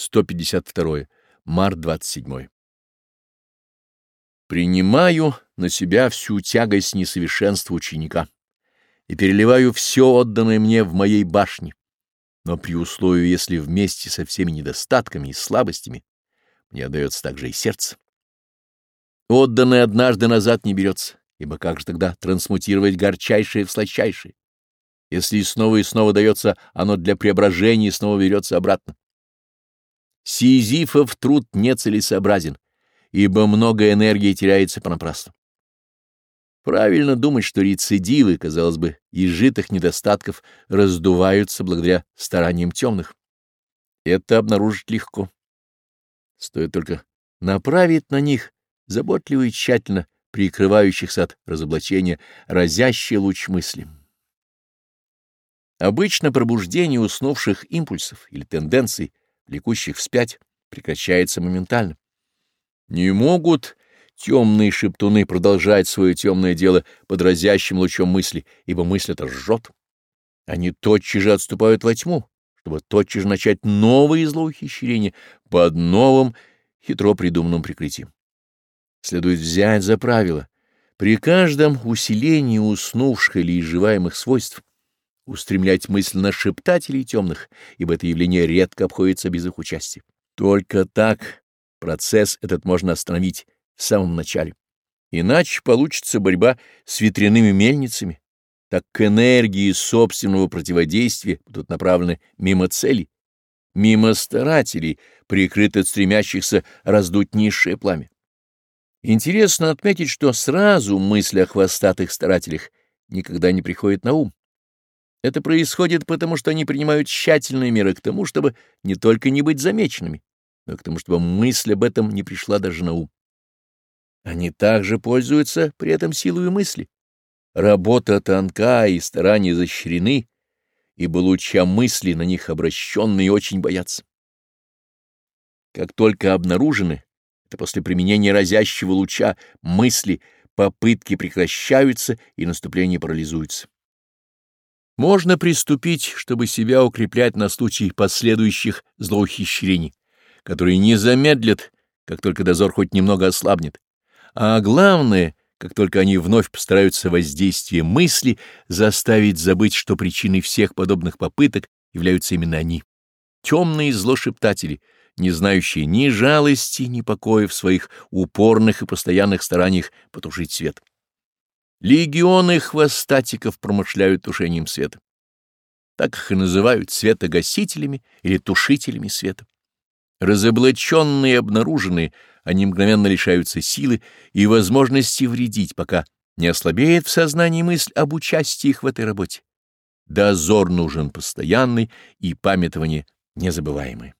152, март 27. Принимаю на себя всю тягость несовершенства ученика и переливаю все отданное мне в моей башне, но при условии, если вместе со всеми недостатками и слабостями мне отдается также и сердце. Отданное однажды назад не берется, ибо как же тогда трансмутировать горчайшее в сладчайшее, если снова и снова дается оно для преображения и снова берется обратно? Сизифов труд нецелесообразен, ибо много энергии теряется понапрасну. Правильно думать, что рецидивы, казалось бы, из житых недостатков раздуваются благодаря стараниям темных. Это обнаружить легко. Стоит только направить на них заботливо и тщательно прикрывающихся от разоблачения разящий луч мысли. Обычно пробуждение уснувших импульсов или тенденций Лекущих вспять, прекращается моментально. Не могут темные шептуны продолжать свое темное дело под разящим лучом мысли, ибо мысль это жжет. Они тотчас же отступают во тьму, чтобы тотчас же начать новые злоухищрения под новым хитро придуманным прикрытием. Следует взять за правило при каждом усилении уснувших или изживаемых свойств устремлять мысль на шептателей темных, ибо это явление редко обходится без их участия. Только так процесс этот можно остановить в самом начале. Иначе получится борьба с ветряными мельницами, так к энергии собственного противодействия будут направлены мимо цели, мимо старателей, прикрыты стремящихся раздуть низшее пламя. Интересно отметить, что сразу мысль о хвостатых старателях никогда не приходит на ум. Это происходит потому, что они принимают тщательные меры к тому, чтобы не только не быть замеченными, но и к тому, чтобы мысль об этом не пришла даже на ум. Они также пользуются при этом силой мысли. Работа тонка и старания изощрены, ибо луча мысли на них обращенные очень боятся. Как только обнаружены, это после применения разящего луча мысли, попытки прекращаются и наступление парализуется. Можно приступить, чтобы себя укреплять на случай последующих злоухищрений, которые не замедлят, как только дозор хоть немного ослабнет. А главное, как только они вновь постараются воздействие мысли заставить забыть, что причиной всех подобных попыток являются именно они. Темные злошептатели, не знающие ни жалости, ни покоя в своих упорных и постоянных стараниях потушить свет. Легионы хвостатиков промышляют тушением света. Так их и называют светогасителями или тушителями света. Разоблаченные и обнаруженные, они мгновенно лишаются силы и возможности вредить, пока не ослабеет в сознании мысль об участии их в этой работе. Дозор нужен постоянный и памятование незабываемое.